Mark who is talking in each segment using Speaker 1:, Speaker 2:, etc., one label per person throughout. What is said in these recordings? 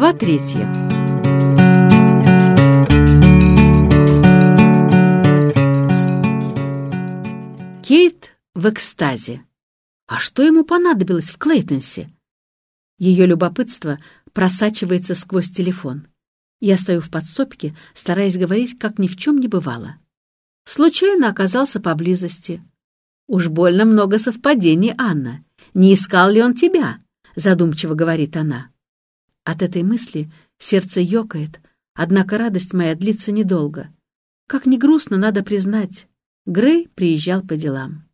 Speaker 1: Глава третья. Кейт в экстазе. А что ему понадобилось в Клейтонсе? Ее любопытство просачивается сквозь телефон. Я стою в подсобке, стараясь говорить, как ни в чем не бывало. Случайно оказался поблизости. Уж больно много совпадений, Анна. Не искал ли он тебя? Задумчиво говорит она. От этой мысли сердце ёкает, однако радость моя длится недолго. Как ни грустно, надо признать, Грей приезжал по делам.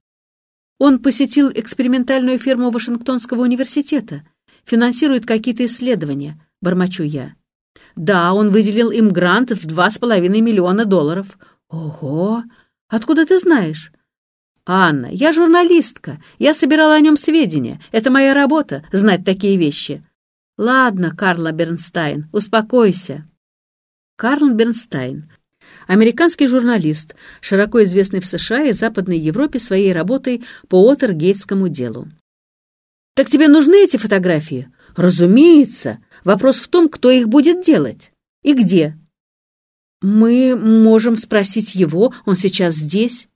Speaker 1: Он посетил экспериментальную ферму Вашингтонского университета, финансирует какие-то исследования, бормочу я. Да, он выделил им грант в два с половиной миллиона долларов. Ого! Откуда ты знаешь? Анна, я журналистка, я собирала о нем сведения. Это моя работа — знать такие вещи. «Ладно, Карла Бернстайн, успокойся». Карл Бернстайн — американский журналист, широко известный в США и Западной Европе своей работой по Уотергейтскому делу. «Так тебе нужны эти фотографии?» «Разумеется. Вопрос в том, кто их будет делать и где». «Мы можем спросить его, он сейчас здесь.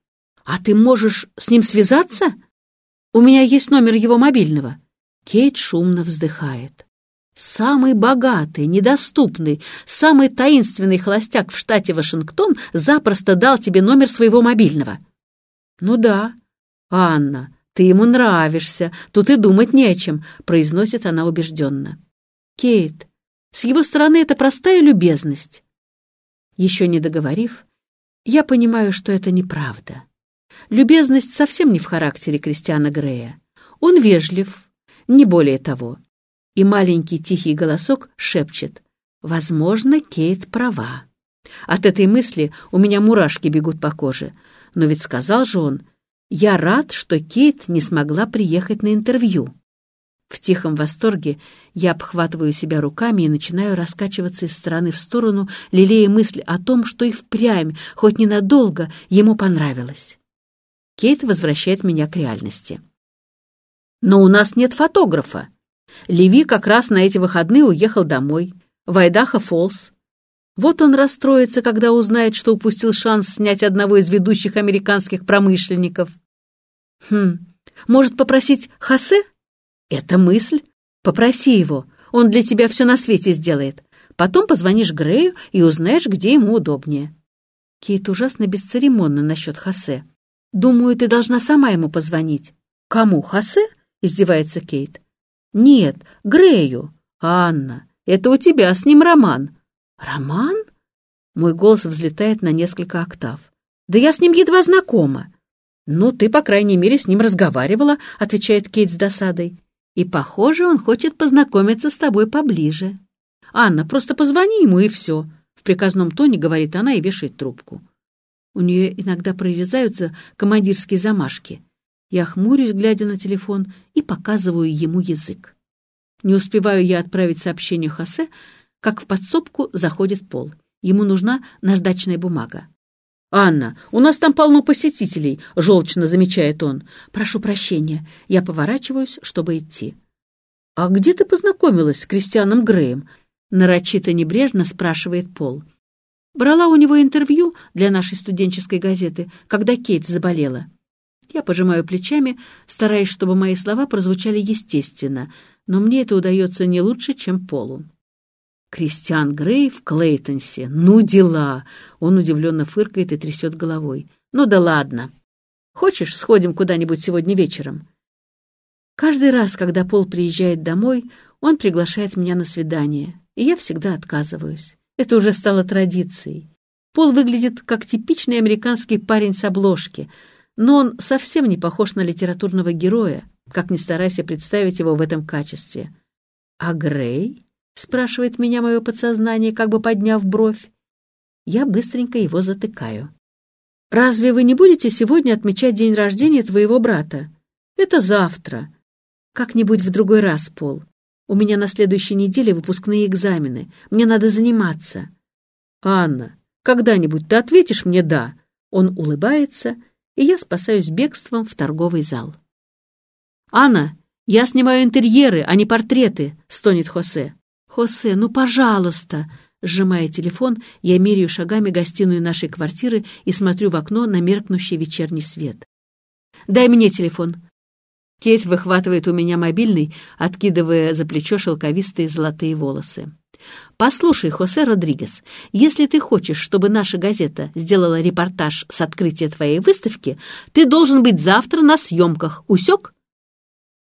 Speaker 1: А ты можешь с ним связаться? У меня есть номер его мобильного». Кейт шумно вздыхает. Самый богатый, недоступный, самый таинственный холостяк в штате Вашингтон запросто дал тебе номер своего мобильного. Ну да. Анна, ты ему нравишься, тут и думать не о чем, произносит она убежденно. Кейт, с его стороны это простая любезность. Еще не договорив, я понимаю, что это неправда. Любезность совсем не в характере Кристиана Грея. Он вежлив, не более того и маленький тихий голосок шепчет «Возможно, Кейт права». От этой мысли у меня мурашки бегут по коже. Но ведь сказал же он, «Я рад, что Кейт не смогла приехать на интервью». В тихом восторге я обхватываю себя руками и начинаю раскачиваться из стороны в сторону, лелея мысль о том, что и впрямь, хоть ненадолго, ему понравилось. Кейт возвращает меня к реальности. «Но у нас нет фотографа», Леви как раз на эти выходные уехал домой, в Айдахо-Фоллс. Вот он расстроится, когда узнает, что упустил шанс снять одного из ведущих американских промышленников. Хм, может попросить Хосе? Это мысль. Попроси его, он для тебя все на свете сделает. Потом позвонишь Грею и узнаешь, где ему удобнее. Кейт ужасно бесцеремонно насчет Хосе. Думаю, ты должна сама ему позвонить. Кому, Хосе? Издевается Кейт. «Нет, Грею. Анна, это у тебя с ним роман». «Роман?» Мой голос взлетает на несколько октав. «Да я с ним едва знакома». «Ну, ты, по крайней мере, с ним разговаривала», — отвечает Кейт с досадой. «И, похоже, он хочет познакомиться с тобой поближе». «Анна, просто позвони ему, и все», — в приказном тоне говорит она и вешает трубку. У нее иногда прорезаются командирские замашки. Я хмурюсь, глядя на телефон, и показываю ему язык. Не успеваю я отправить сообщение Хосе, как в подсобку заходит Пол. Ему нужна наждачная бумага. «Анна, у нас там полно посетителей», — желчно замечает он. «Прошу прощения». Я поворачиваюсь, чтобы идти. «А где ты познакомилась с Кристианом Греем?» — нарочито небрежно спрашивает Пол. «Брала у него интервью для нашей студенческой газеты, когда Кейт заболела. Я пожимаю плечами, стараясь, чтобы мои слова прозвучали естественно, но мне это удается не лучше, чем Полу. Кристиан Грей в Клейтонсе. Ну, дела! Он удивленно фыркает и трясет головой. Ну да ладно. Хочешь, сходим куда-нибудь сегодня вечером? Каждый раз, когда Пол приезжает домой, он приглашает меня на свидание, и я всегда отказываюсь. Это уже стало традицией. Пол выглядит как типичный американский парень с обложки — но он совсем не похож на литературного героя, как ни старайся представить его в этом качестве. «А Грей?» — спрашивает меня мое подсознание, как бы подняв бровь. Я быстренько его затыкаю. «Разве вы не будете сегодня отмечать день рождения твоего брата? Это завтра. Как-нибудь в другой раз, Пол. У меня на следующей неделе выпускные экзамены. Мне надо заниматься». «Анна, когда-нибудь ты ответишь мне «да»?» Он улыбается и я спасаюсь бегством в торговый зал. «Анна, я снимаю интерьеры, а не портреты», — стонет Хосе. «Хосе, ну, пожалуйста!» Сжимая телефон, я меряю шагами гостиную нашей квартиры и смотрю в окно на меркнущий вечерний свет. «Дай мне телефон!» Кейт выхватывает у меня мобильный, откидывая за плечо шелковистые золотые волосы. «Послушай, Хосе Родригес, если ты хочешь, чтобы наша газета сделала репортаж с открытия твоей выставки, ты должен быть завтра на съемках. Усек?»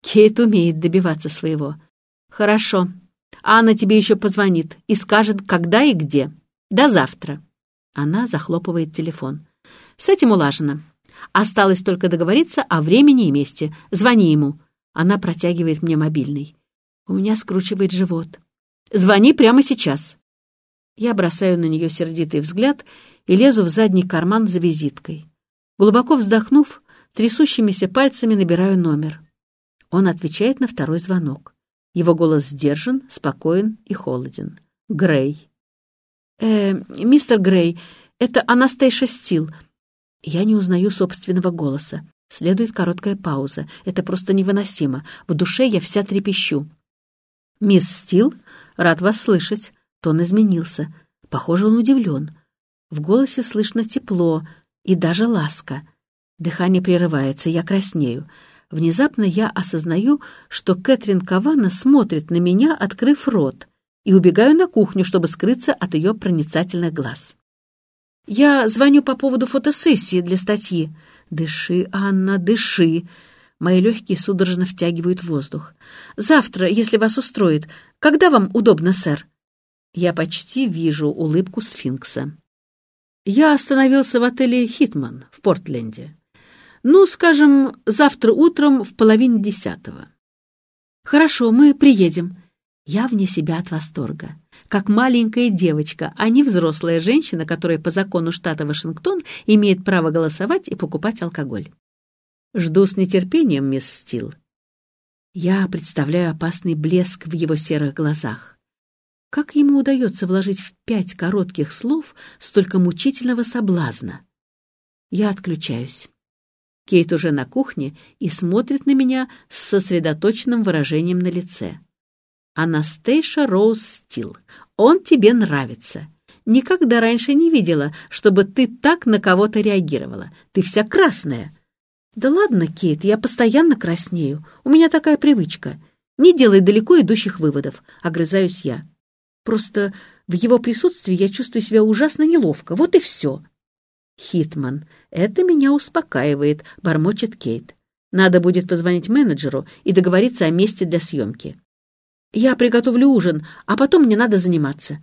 Speaker 1: Кейт умеет добиваться своего. «Хорошо. Анна тебе еще позвонит и скажет, когда и где. До завтра». Она захлопывает телефон. «С этим улажено. Осталось только договориться о времени и месте. Звони ему». Она протягивает мне мобильный. У меня скручивает живот. Звони прямо сейчас». Я бросаю на нее сердитый взгляд и лезу в задний карман за визиткой. Глубоко вздохнув, трясущимися пальцами набираю номер. Он отвечает на второй звонок. Его голос сдержан, спокоен и холоден. Грей. «Э, мистер Грей, это Анастейша Стил». Я не узнаю собственного голоса. Следует короткая пауза. Это просто невыносимо. В душе я вся трепещу. «Мисс Стил, Рад вас слышать. Тон изменился. Похоже, он удивлен. В голосе слышно тепло и даже ласка. Дыхание прерывается, я краснею. Внезапно я осознаю, что Кэтрин Кавана смотрит на меня, открыв рот, и убегаю на кухню, чтобы скрыться от ее проницательных глаз. «Я звоню по поводу фотосессии для статьи». «Дыши, Анна, дыши!» Мои легкие судорожно втягивают воздух. «Завтра, если вас устроит. Когда вам удобно, сэр?» Я почти вижу улыбку сфинкса. Я остановился в отеле «Хитман» в Портленде. Ну, скажем, завтра утром в половине десятого. Хорошо, мы приедем. Я вне себя от восторга. Как маленькая девочка, а не взрослая женщина, которая по закону штата Вашингтон имеет право голосовать и покупать алкоголь. Жду с нетерпением, мисс Стил. Я представляю опасный блеск в его серых глазах. Как ему удается вложить в пять коротких слов столько мучительного соблазна? Я отключаюсь. Кейт уже на кухне и смотрит на меня с сосредоточенным выражением на лице. «Анастейша Роуз Стил, он тебе нравится. Никогда раньше не видела, чтобы ты так на кого-то реагировала. Ты вся красная. «Да ладно, Кейт, я постоянно краснею. У меня такая привычка. Не делай далеко идущих выводов», — огрызаюсь я. «Просто в его присутствии я чувствую себя ужасно неловко. Вот и все». «Хитман, это меня успокаивает», — бормочет Кейт. «Надо будет позвонить менеджеру и договориться о месте для съемки. Я приготовлю ужин, а потом мне надо заниматься».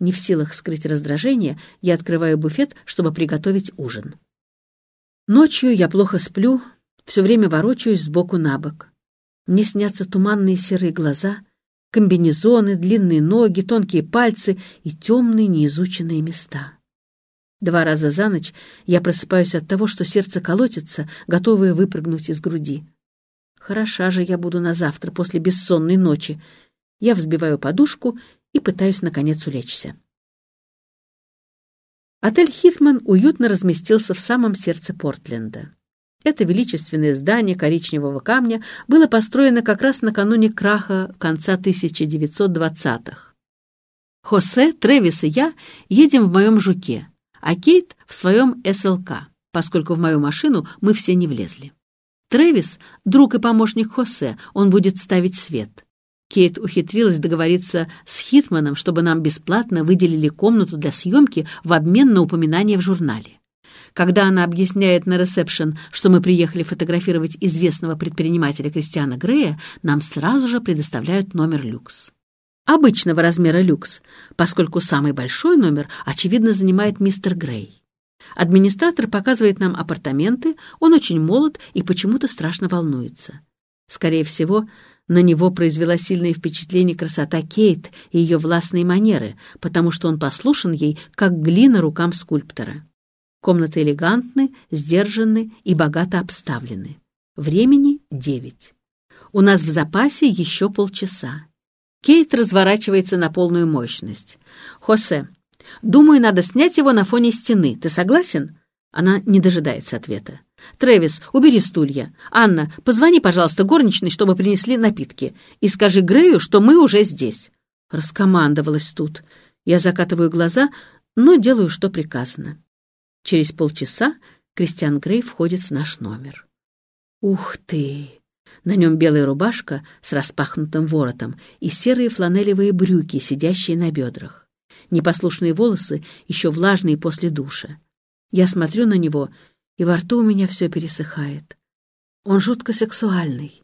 Speaker 1: Не в силах скрыть раздражение, я открываю буфет, чтобы приготовить ужин. Ночью я плохо сплю, все время ворочаюсь сбоку на бок. Мне снятся туманные серые глаза, комбинезоны, длинные ноги, тонкие пальцы и темные неизученные места. Два раза за ночь я просыпаюсь от того, что сердце колотится, готовое выпрыгнуть из груди. Хороша же я буду на завтра после бессонной ночи. Я взбиваю подушку и пытаюсь, наконец, улечься. Отель «Хитман» уютно разместился в самом сердце Портленда. Это величественное здание коричневого камня было построено как раз накануне краха конца 1920-х. Хосе, Трэвис и я едем в моем «Жуке», а Кейт в своем СЛК, поскольку в мою машину мы все не влезли. Трэвис — друг и помощник Хосе, он будет ставить свет. Кейт ухитрилась договориться с Хитманом, чтобы нам бесплатно выделили комнату для съемки в обмен на упоминание в журнале. Когда она объясняет на ресепшн, что мы приехали фотографировать известного предпринимателя Кристиана Грея, нам сразу же предоставляют номер люкс. Обычного размера люкс, поскольку самый большой номер, очевидно, занимает мистер Грей. Администратор показывает нам апартаменты, он очень молод и почему-то страшно волнуется. Скорее всего, на него произвела сильное впечатление красота Кейт и ее властные манеры, потому что он послушен ей, как глина рукам скульптора. Комнаты элегантны, сдержаны и богато обставлены. Времени девять. У нас в запасе еще полчаса. Кейт разворачивается на полную мощность. «Хосе, думаю, надо снять его на фоне стены. Ты согласен?» Она не дожидается ответа. «Трэвис, убери стулья. Анна, позвони, пожалуйста, горничной, чтобы принесли напитки. И скажи Грею, что мы уже здесь». Раскомандовалась тут. Я закатываю глаза, но делаю, что приказано. Через полчаса Кристиан Грей входит в наш номер. Ух ты! На нем белая рубашка с распахнутым воротом и серые фланелевые брюки, сидящие на бедрах. Непослушные волосы, еще влажные после душа. Я смотрю на него, и во рту у меня все пересыхает. Он жутко сексуальный.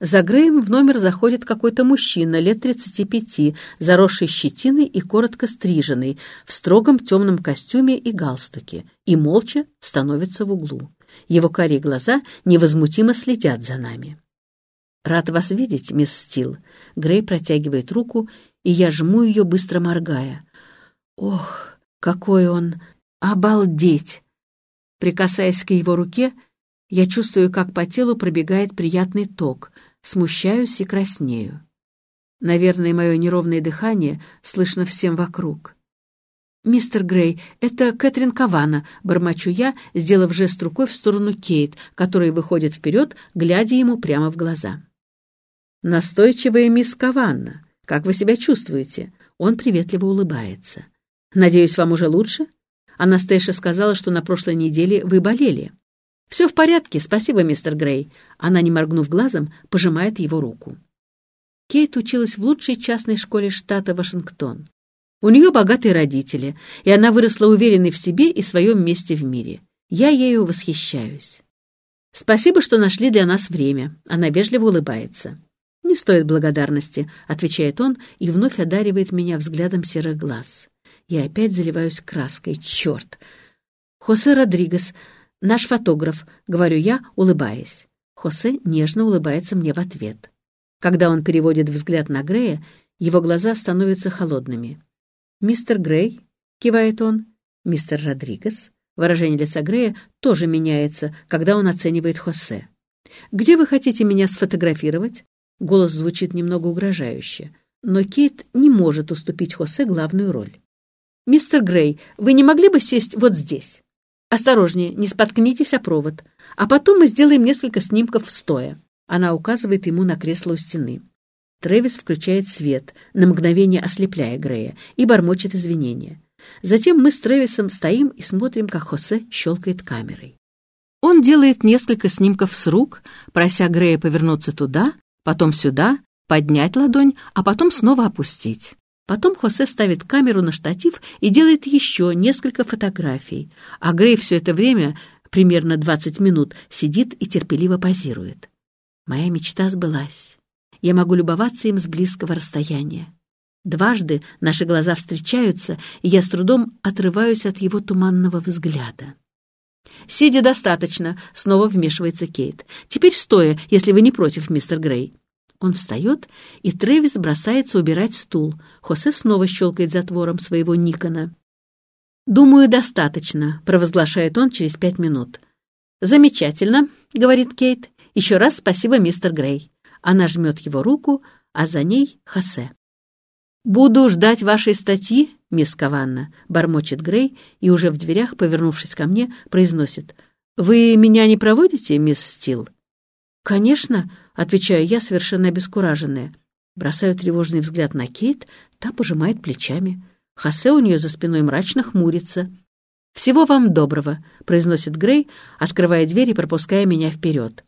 Speaker 1: За Греем в номер заходит какой-то мужчина лет 35, заросший щетиной и коротко стриженный, в строгом темном костюме и галстуке, и молча становится в углу. Его карие глаза невозмутимо следят за нами. «Рад вас видеть, мисс Стил». Грей протягивает руку, и я жму ее, быстро моргая. «Ох, какой он! Обалдеть!» Прикасаясь к его руке, я чувствую, как по телу пробегает приятный ток — смущаюсь и краснею. Наверное, мое неровное дыхание слышно всем вокруг. «Мистер Грей, это Кэтрин Кавана», — бормочу я, сделав жест рукой в сторону Кейт, которая выходит вперед, глядя ему прямо в глаза. «Настойчивая мисс Каванна, как вы себя чувствуете?» Он приветливо улыбается. «Надеюсь, вам уже лучше?» Анастейша сказала, что на прошлой неделе вы болели. «Все в порядке, спасибо, мистер Грей». Она, не моргнув глазом, пожимает его руку. Кейт училась в лучшей частной школе штата Вашингтон. У нее богатые родители, и она выросла уверенной в себе и своем месте в мире. Я ею восхищаюсь. «Спасибо, что нашли для нас время», — она вежливо улыбается. «Не стоит благодарности», — отвечает он и вновь одаривает меня взглядом серых глаз. Я опять заливаюсь краской. Черт! «Хосе Родригес, «Наш фотограф», — говорю я, улыбаясь. Хосе нежно улыбается мне в ответ. Когда он переводит взгляд на Грея, его глаза становятся холодными. «Мистер Грей?» — кивает он. «Мистер Родригес?» Выражение лица Грея тоже меняется, когда он оценивает Хосе. «Где вы хотите меня сфотографировать?» Голос звучит немного угрожающе, но Кейт не может уступить Хосе главную роль. «Мистер Грей, вы не могли бы сесть вот здесь?» «Осторожнее, не споткнитесь о провод. А потом мы сделаем несколько снимков стоя». Она указывает ему на кресло у стены. Трэвис включает свет, на мгновение ослепляя Грея, и бормочет извинения. Затем мы с Трэвисом стоим и смотрим, как Хосе щелкает камерой. Он делает несколько снимков с рук, прося Грея повернуться туда, потом сюда, поднять ладонь, а потом снова опустить. Потом Хосе ставит камеру на штатив и делает еще несколько фотографий, а Грей все это время, примерно 20 минут, сидит и терпеливо позирует. Моя мечта сбылась. Я могу любоваться им с близкого расстояния. Дважды наши глаза встречаются, и я с трудом отрываюсь от его туманного взгляда. «Сидя достаточно», — снова вмешивается Кейт. «Теперь стоя, если вы не против, мистер Грей». Он встает, и Трэвис бросается убирать стул. Хосе снова щелкает затвором своего Никона. «Думаю, достаточно», — провозглашает он через пять минут. «Замечательно», — говорит Кейт. «Еще раз спасибо, мистер Грей». Она жмет его руку, а за ней Хосе. «Буду ждать вашей статьи, мисс Каванна», — бормочет Грей и уже в дверях, повернувшись ко мне, произносит. «Вы меня не проводите, мисс Стил?» «Конечно», — отвечаю я, совершенно обескураженная. Бросаю тревожный взгляд на Кейт, та пожимает плечами. Хосе у нее за спиной мрачно хмурится. «Всего вам доброго», — произносит Грей, открывая дверь и пропуская меня вперед.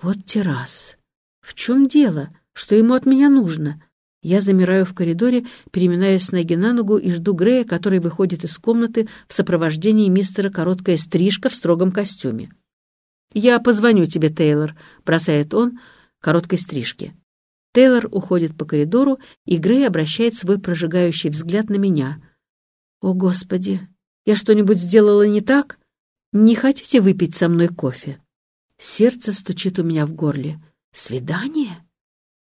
Speaker 1: «Вот террас. В чем дело? Что ему от меня нужно?» Я замираю в коридоре, переминаюсь с ноги на ногу и жду Грея, который выходит из комнаты в сопровождении мистера Короткая Стрижка в строгом костюме. «Я позвоню тебе, Тейлор», — бросает он короткой стрижки. Тейлор уходит по коридору, и Грей обращает свой прожигающий взгляд на меня. «О, Господи! Я что-нибудь сделала не так? Не хотите выпить со мной кофе?» Сердце стучит у меня в горле. «Свидание?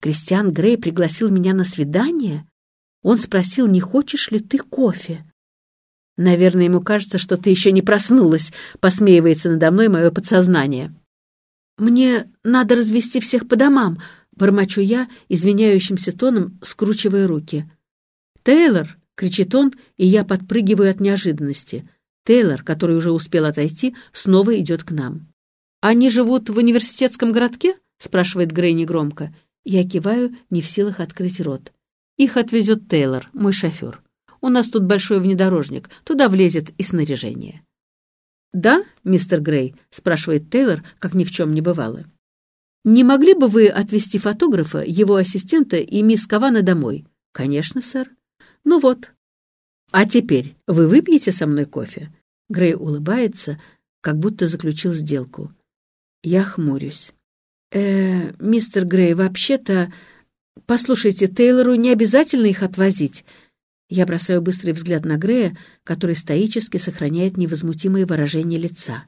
Speaker 1: Кристиан Грей пригласил меня на свидание? Он спросил, не хочешь ли ты кофе?» Наверное, ему кажется, что ты еще не проснулась, посмеивается надо мной мое подсознание. Мне надо развести всех по домам, бормочу я, извиняющимся тоном, скручивая руки. Тейлор! кричит он, и я подпрыгиваю от неожиданности. Тейлор, который уже успел отойти, снова идет к нам. «Они живут в университетском городке?» — спрашивает Грей негромко. Я киваю, не в силах открыть рот. Их отвезет Тейлор, мой шофер. У нас тут большой внедорожник, туда влезет и снаряжение. «Да, мистер Грей?» — спрашивает Тейлор, как ни в чем не бывало. «Не могли бы вы отвезти фотографа, его ассистента и мисс Кавана домой?» «Конечно, сэр». «Ну вот». «А теперь вы выпьете со мной кофе?» Грей улыбается, как будто заключил сделку. Я хмурюсь. «Э, мистер Грей, вообще-то... Послушайте, Тейлору не обязательно их отвозить. Я бросаю быстрый взгляд на Грея, который стоически сохраняет невозмутимое выражение лица.